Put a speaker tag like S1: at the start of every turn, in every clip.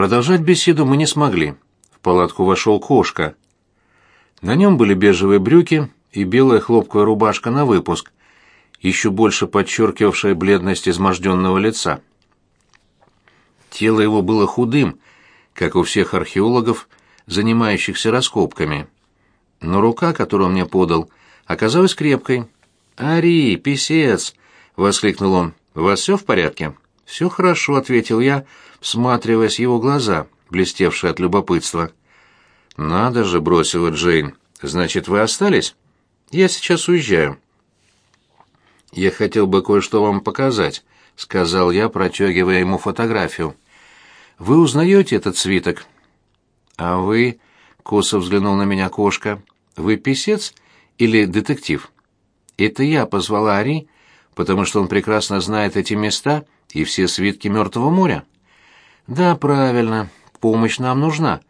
S1: Продолжать беседу мы не смогли. В палатку вошел кошка. На нем были бежевые брюки и белая хлопковая рубашка на выпуск, еще больше подчеркивавшая бледность изможденного лица. Тело его было худым, как у всех археологов, занимающихся раскопками. Но рука, которую он мне подал, оказалась крепкой. «Ари, писец!» — воскликнул он. «У вас все в порядке?» «Все хорошо», — ответил я, всматриваясь в его глаза, блестевшие от любопытства. «Надо же», — бросила Джейн. «Значит, вы остались?» «Я сейчас уезжаю». «Я хотел бы кое-что вам показать», — сказал я, протягивая ему фотографию. «Вы узнаете этот свиток?» «А вы...» — косо взглянул на меня кошка. «Вы писец или детектив?» «Это я позвала Ари, потому что он прекрасно знает эти места и все свитки Мертвого моря». «Да, правильно. Помощь нам нужна.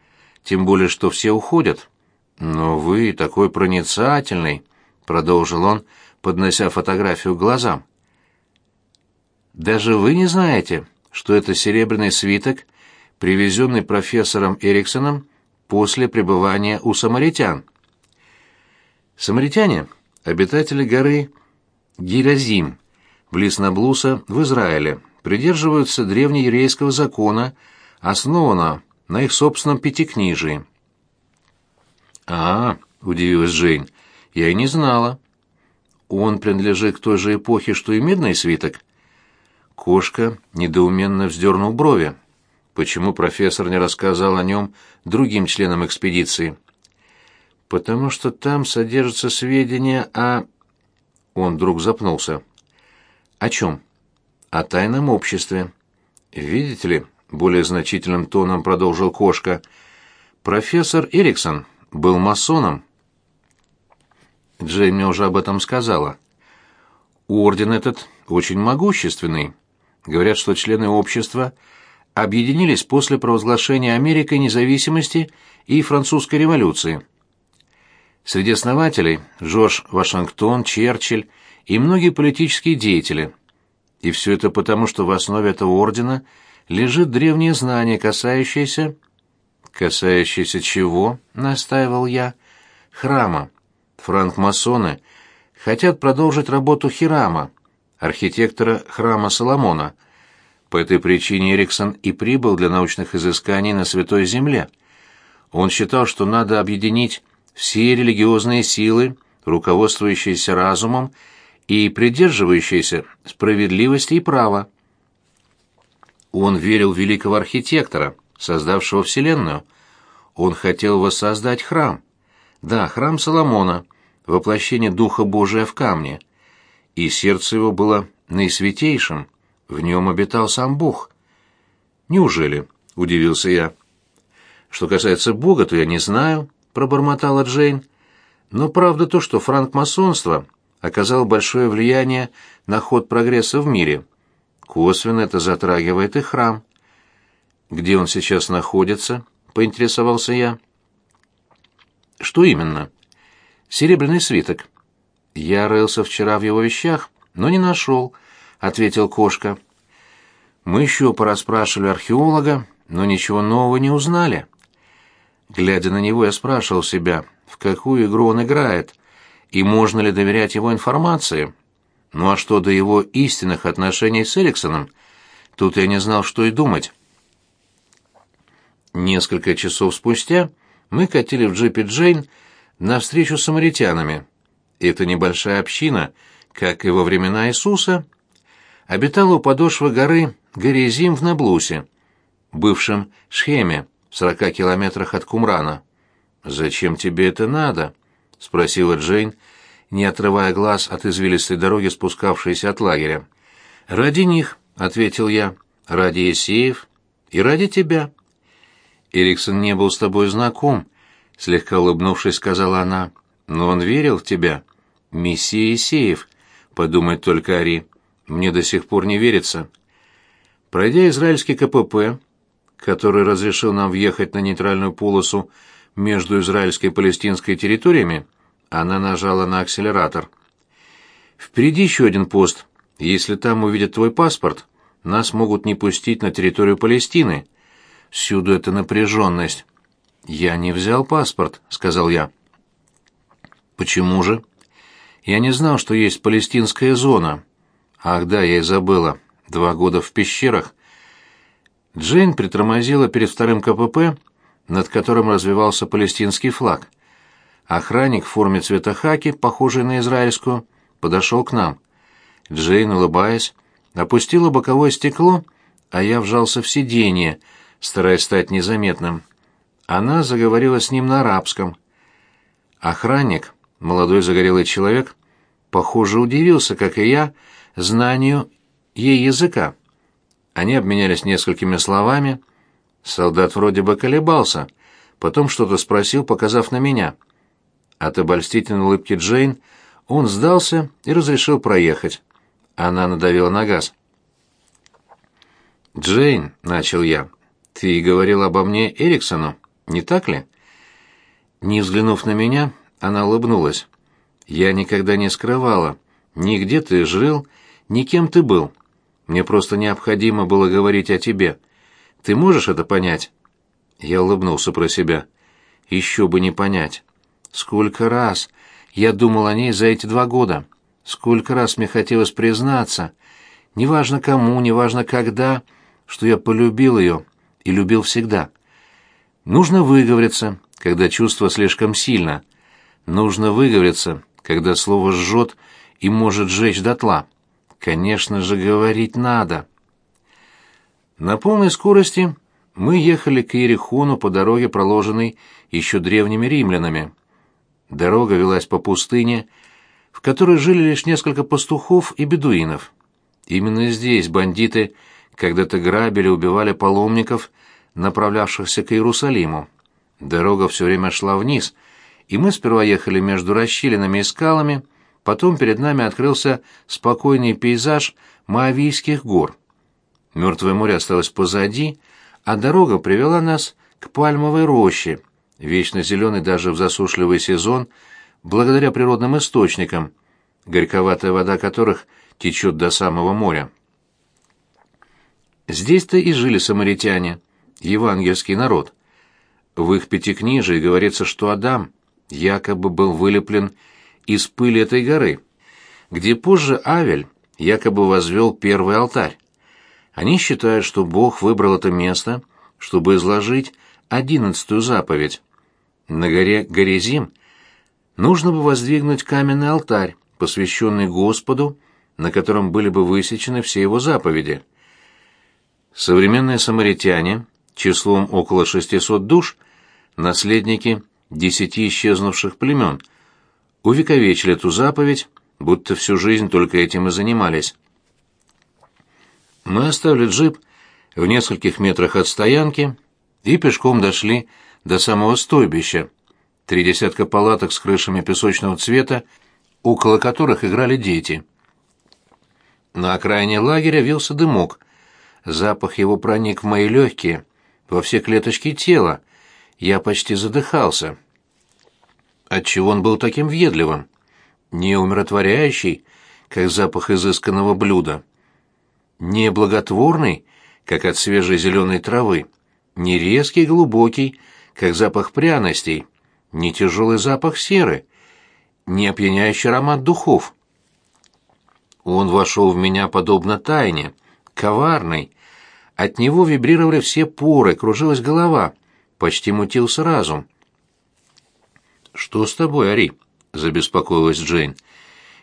S1: Тем более, что все уходят». «Но вы такой проницательный», — продолжил он, поднося фотографию к глазам. «Даже вы не знаете, что это серебряный свиток, привезенный профессором Эриксоном после пребывания у самаритян?» Самаритяне — обитатели горы Гиразим, близ Наблуса в Израиле, придерживаются древнееврейского закона, основанного на их собственном пятикнижии. «А, — удивилась Джейн, — я и не знала. Он принадлежит к той же эпохе, что и медный свиток?» Кошка недоуменно вздернул брови. Почему профессор не рассказал о нем другим членам экспедиции? «Потому что там содержатся сведения о...» Он вдруг запнулся. «О чем?» «О тайном обществе». «Видите ли», — более значительным тоном продолжил Кошка, — «профессор Эриксон был масоном». Джейми уже об этом сказала. Орден этот очень могущественный. Говорят, что члены общества объединились после провозглашения Америкой независимости и французской революции. Среди основателей Жорж Вашингтон, Черчилль и многие политические деятели. И все это потому, что в основе этого ордена лежит древнее знание, касающееся... «Касающееся чего?» — настаивал я. «Храма. Франкмасоны хотят продолжить работу Хирама, архитектора храма Соломона. По этой причине Эриксон и прибыл для научных изысканий на Святой Земле. Он считал, что надо объединить все религиозные силы, руководствующиеся разумом и придерживающиеся справедливости и права. Он верил в великого архитектора, создавшего Вселенную. Он хотел воссоздать храм. Да, храм Соломона, воплощение Духа Божия в камне. И сердце его было наисвятейшим, в нем обитал сам Бог. «Неужели?» — удивился я. «Что касается Бога, то я не знаю», — пробормотала Джейн. «Но правда то, что франкмасонство оказало большое влияние на ход прогресса в мире. Косвенно это затрагивает и храм». «Где он сейчас находится?» — поинтересовался я. «Что именно?» «Серебряный свиток». «Я рылся вчера в его вещах, но не нашел», — ответил кошка. «Мы еще порасспрашивали археолога, но ничего нового не узнали». Глядя на него, я спрашивал себя, в какую игру он играет, и можно ли доверять его информации. Ну а что до его истинных отношений с Эриксоном, тут я не знал, что и думать. Несколько часов спустя мы катили в джипе Джейн навстречу с самаритянами. Эта небольшая община, как и во времена Иисуса, обитала у подошвы горы Горизим в Наблусе, бывшем Шхеме, в сорока километрах от Кумрана. «Зачем тебе это надо?» — спросила Джейн, не отрывая глаз от извилистой дороги, спускавшейся от лагеря. «Ради них», — ответил я, — «ради Есеев и ради тебя». «Эриксон не был с тобой знаком», — слегка улыбнувшись, сказала она, — «но он верил в тебя». «Мессия Есеев», — подумать только Ари, — «мне до сих пор не верится». Пройдя израильский КПП, который разрешил нам въехать на нейтральную полосу между израильской и палестинской территориями, она нажала на акселератор. «Впереди еще один пост. Если там увидят твой паспорт, нас могут не пустить на территорию Палестины. всюду эта напряженность. «Я не взял паспорт», — сказал я. «Почему же?» «Я не знал, что есть палестинская зона». «Ах да, я и забыла. Два года в пещерах». Джейн притормозила перед вторым КПП, над которым развивался палестинский флаг. Охранник в форме цвета хаки, похожий на израильскую, подошел к нам. Джейн, улыбаясь, опустила боковое стекло, а я вжался в сиденье, стараясь стать незаметным. Она заговорила с ним на арабском. Охранник, молодой загорелый человек, похоже, удивился, как и я, знанию ей языка. Они обменялись несколькими словами. Солдат вроде бы колебался, потом что-то спросил, показав на меня. От обольстительной улыбки Джейн он сдался и разрешил проехать. Она надавила на газ. «Джейн», — начал я, — «ты говорил обо мне Эриксону?» Не так ли? Не взглянув на меня, она улыбнулась. Я никогда не скрывала, ни где ты жил, ни кем ты был. Мне просто необходимо было говорить о тебе. Ты можешь это понять? Я улыбнулся про себя. Еще бы не понять. Сколько раз я думал о ней за эти два года. Сколько раз мне хотелось признаться, неважно кому, неважно когда, что я полюбил ее и любил всегда. Нужно выговориться, когда чувство слишком сильно. Нужно выговориться, когда слово жжет и может сжечь дотла. Конечно же, говорить надо. На полной скорости мы ехали к Иерихону по дороге, проложенной еще древними римлянами. Дорога велась по пустыне, в которой жили лишь несколько пастухов и бедуинов. Именно здесь бандиты когда-то грабили, убивали паломников направлявшихся к Иерусалиму. Дорога все время шла вниз, и мы сперва ехали между расщелинами и скалами, потом перед нами открылся спокойный пейзаж Моавийских гор. Мертвое море осталось позади, а дорога привела нас к пальмовой роще, вечно зеленой даже в засушливый сезон, благодаря природным источникам, горьковатая вода которых течет до самого моря. Здесь-то и жили самаритяне, евангельский народ. В их пятикнижии говорится, что Адам якобы был вылеплен из пыли этой горы, где позже Авель якобы возвел первый алтарь. Они считают, что Бог выбрал это место, чтобы изложить одиннадцатую заповедь. На горе Горизим нужно бы воздвигнуть каменный алтарь, посвященный Господу, на котором были бы высечены все его заповеди. Современные самаритяне числом около 600 душ, наследники десяти исчезнувших племен, увековечили эту заповедь, будто всю жизнь только этим и занимались. Мы оставили джип в нескольких метрах от стоянки и пешком дошли до самого стойбища. Три десятка палаток с крышами песочного цвета, около которых играли дети. На окраине лагеря вился дымок. Запах его проник в мои легкие, во все клеточки тела. Я почти задыхался. Отчего он был таким въедливым? Не умиротворяющий, как запах изысканного блюда. Не благотворный, как от свежей зеленой травы. Не резкий глубокий, как запах пряностей. Не тяжелый запах серы. Не опьяняющий аромат духов. Он вошел в меня подобно тайне, коварный, от него вибрировали все поры, кружилась голова, почти мутился разум. «Что с тобой, Ари?» — забеспокоилась Джейн.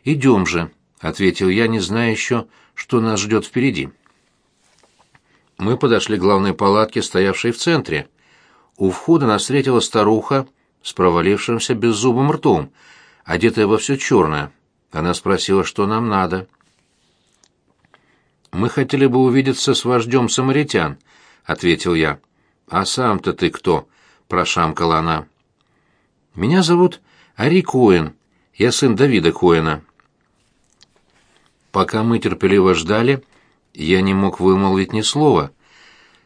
S1: «Идем же», — ответил я, не зная еще, что нас ждет впереди. Мы подошли к главной палатке, стоявшей в центре. У входа нас встретила старуха с провалившимся беззубым ртом, одетая во все черное. Она спросила, что нам надо. «Мы хотели бы увидеться с вождем самаритян», — ответил я. «А сам-то ты кто?» — прошамкала она. «Меня зовут Ари Коэн. Я сын Давида Коэна». Пока мы терпеливо ждали, я не мог вымолвить ни слова.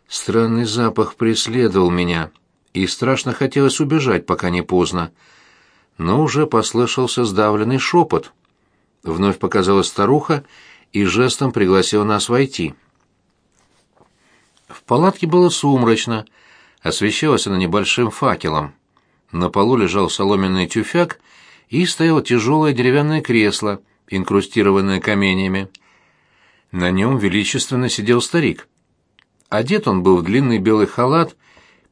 S1: Странный запах преследовал меня, и страшно хотелось убежать, пока не поздно. Но уже послышался сдавленный шепот. Вновь показалась старуха и жестом пригласил нас войти. В палатке было сумрачно, освещалась она небольшим факелом. На полу лежал соломенный тюфяк и стояло тяжелое деревянное кресло, инкрустированное каменями. На нем величественно сидел старик. Одет он был в длинный белый халат,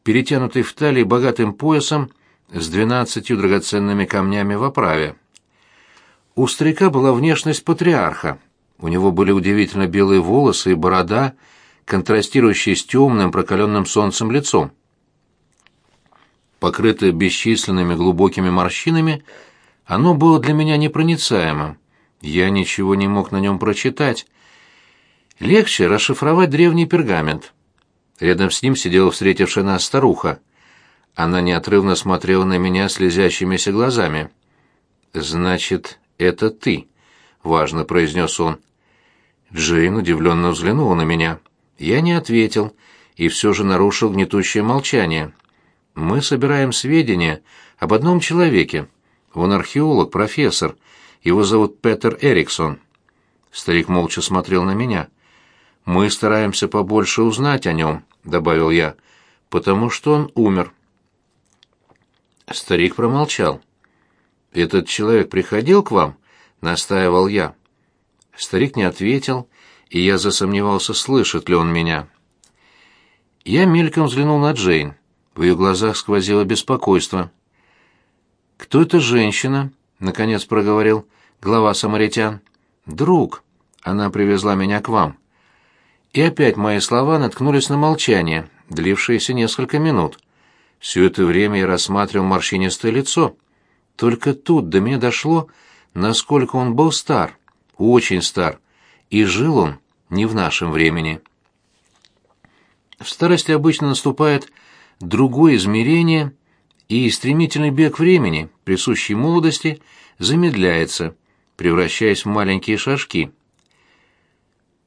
S1: перетянутый в талии богатым поясом с двенадцатью драгоценными камнями в оправе. У старика была внешность патриарха. У него были удивительно белые волосы и борода, контрастирующие с темным, прокаленным солнцем лицом. Покрытое бесчисленными глубокими морщинами, оно было для меня непроницаемым. Я ничего не мог на нем прочитать. Легче расшифровать древний пергамент. Рядом с ним сидела встретившая нас старуха. Она неотрывно смотрела на меня слезящимися глазами. «Значит, это ты», — важно произнес он. Джейн удивленно взглянула на меня. Я не ответил и все же нарушил гнетущее молчание. «Мы собираем сведения об одном человеке. Он археолог, профессор. Его зовут Петер Эриксон». Старик молча смотрел на меня. «Мы стараемся побольше узнать о нем», — добавил я, — «потому что он умер». Старик промолчал. «Этот человек приходил к вам?» — настаивал я. Старик не ответил, и я засомневался, слышит ли он меня. Я мельком взглянул на Джейн. В ее глазах сквозило беспокойство. «Кто эта женщина?» — наконец проговорил глава самаритян. «Друг. Она привезла меня к вам». И опять мои слова наткнулись на молчание, длившееся несколько минут. Все это время я рассматривал морщинистое лицо. Только тут до меня дошло, насколько он был стар, очень стар, и жил он не в нашем времени. В старости обычно наступает другое измерение, и стремительный бег времени, присущий молодости, замедляется, превращаясь в маленькие шажки.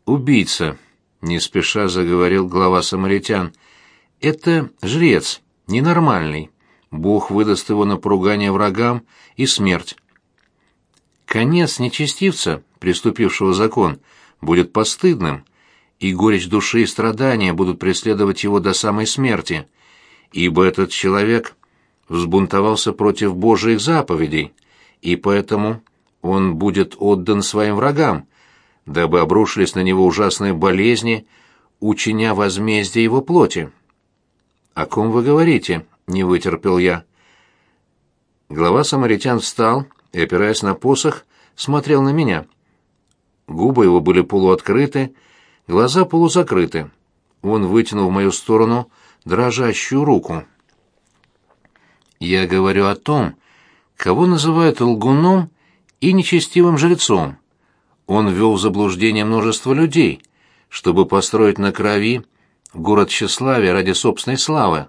S1: «Убийца», — не спеша заговорил глава самаритян, — «это жрец, ненормальный. Бог выдаст его на поругание врагам и смерть. Конец нечестивца, приступившего закон, будет постыдным, и горечь души и страдания будут преследовать его до самой смерти, ибо этот человек взбунтовался против Божьих заповедей, и поэтому он будет отдан своим врагам, дабы обрушились на него ужасные болезни, учиня возмездие его плоти. «О ком вы говорите?» — не вытерпел я. Глава самаритян встал и, опираясь на посох, смотрел на меня. Губы его были полуоткрыты, глаза полузакрыты. Он вытянул в мою сторону дрожащую руку. «Я говорю о том, кого называют лгуном и нечестивым жрецом. Он ввел в заблуждение множество людей, чтобы построить на крови город тщеславия ради собственной славы.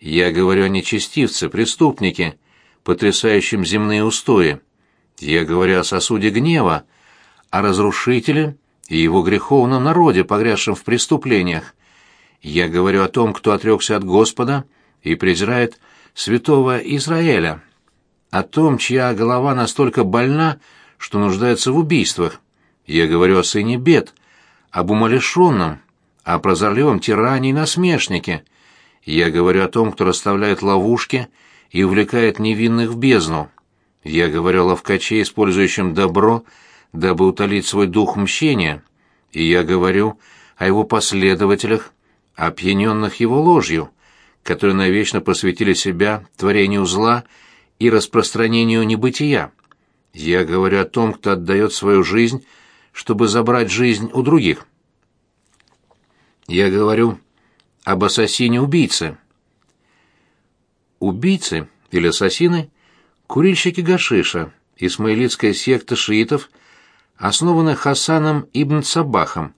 S1: Я говорю о нечестивце, преступнике, потрясающем земные устои. Я говорю о сосуде гнева, о разрушителе и его греховном народе, погрязшем в преступлениях. Я говорю о том, кто отрекся от Господа и презирает святого Израиля, о том, чья голова настолько больна, что нуждается в убийствах. Я говорю о сыне бед, об умалишенном, о прозорливом тиране и насмешнике. Я говорю о том, кто расставляет ловушки и увлекает невинных в бездну. Я говорю о ловкаче, использующем добро, дабы утолить свой дух мщения. И я говорю о его последователях, опьяненных его ложью, которые навечно посвятили себя творению зла и распространению небытия. Я говорю о том, кто отдает свою жизнь, чтобы забрать жизнь у других. Я говорю об ассасине-убийце. Убийцы или ассасины – курильщики гашиша, исмаилитская секта шиитов, основанная Хасаном ибн Сабахом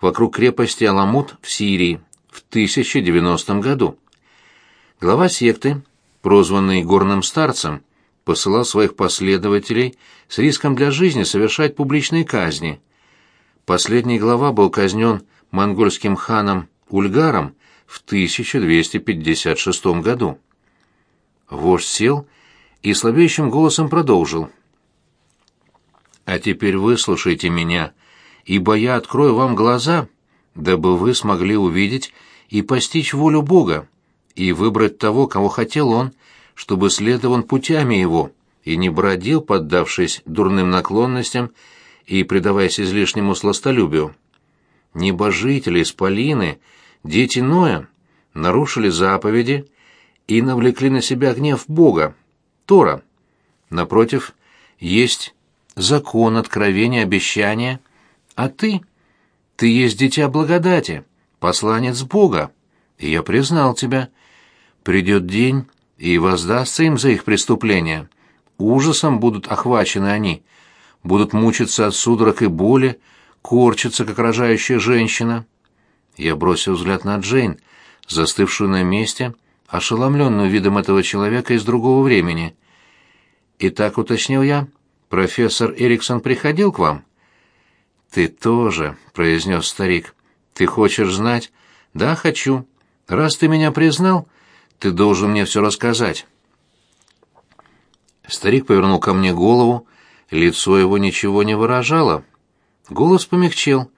S1: вокруг крепости Аламут в Сирии в 1090 году. Глава секты, прозванный горным старцем, посылал своих последователей с риском для жизни совершать публичные казни. Последний глава был казнен монгольским ханом Ульгаром в 1256 году. Вождь сел и слабеющим голосом продолжил. «А теперь выслушайте меня, ибо я открою вам глаза, дабы вы смогли увидеть и постичь волю Бога, и выбрать того, кого хотел Он, чтобы следовал путями Его, и не бродил, поддавшись дурным наклонностям и предаваясь излишнему сластолюбию. Небожители, исполины, дети Ноя нарушили заповеди и навлекли на себя гнев Бога, Тора. Напротив, есть закон, откровение, обещание, а ты, ты есть дитя благодати, посланец Бога, и я признал тебя. Придет день, и воздастся им за их преступления. Ужасом будут охвачены они, будут мучиться от судорог и боли, корчиться, как рожающая женщина. Я бросил взгляд на Джейн, застывшую на месте, ошеломленную видом этого человека из другого времени. И так уточнил я, профессор Эриксон приходил к вам? Ты тоже, произнес старик. Ты хочешь знать? Да, хочу. Раз ты меня признал, ты должен мне все рассказать. Старик повернул ко мне голову, лицо его ничего не выражало. Голос помягчел.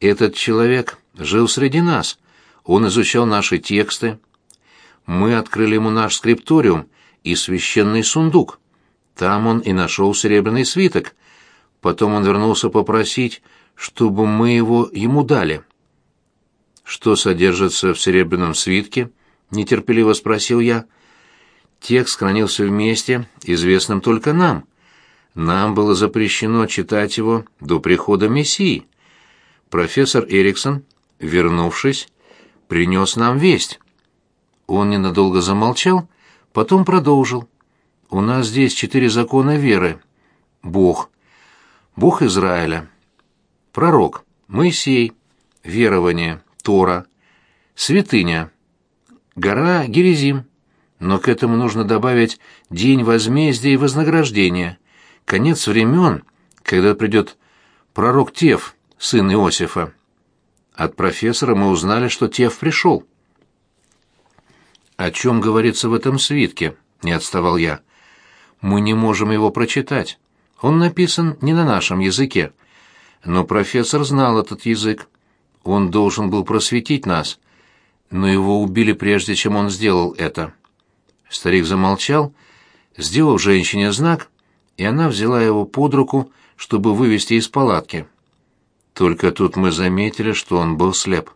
S1: Этот человек жил среди нас. Он изучал наши тексты. Мы открыли ему наш скрипториум и священный сундук. Там он и нашел серебряный свиток. Потом он вернулся попросить, чтобы мы его ему дали. Что содержится в серебряном свитке? Нетерпеливо спросил я. Текст хранился в месте, известном только нам. Нам было запрещено читать его до прихода Мессии. Профессор Эриксон, вернувшись, принес нам весть. Он ненадолго замолчал, потом продолжил. У нас здесь четыре закона веры. Бог. Бог Израиля. Пророк. Моисей. Верование. Тора. Святыня. Гора Герезим. Но к этому нужно добавить день возмездия и вознаграждения. Конец времен, когда придет пророк Тев, сын Иосифа. От профессора мы узнали, что Тев пришел. «О чем говорится в этом свитке?» — не отставал я. «Мы не можем его прочитать. Он написан не на нашем языке. Но профессор знал этот язык. Он должен был просветить нас, но его убили прежде, чем он сделал это». Старик замолчал, сделал женщине знак, и она взяла его под руку, чтобы вывести из палатки. Только тут мы заметили, что он был слеп.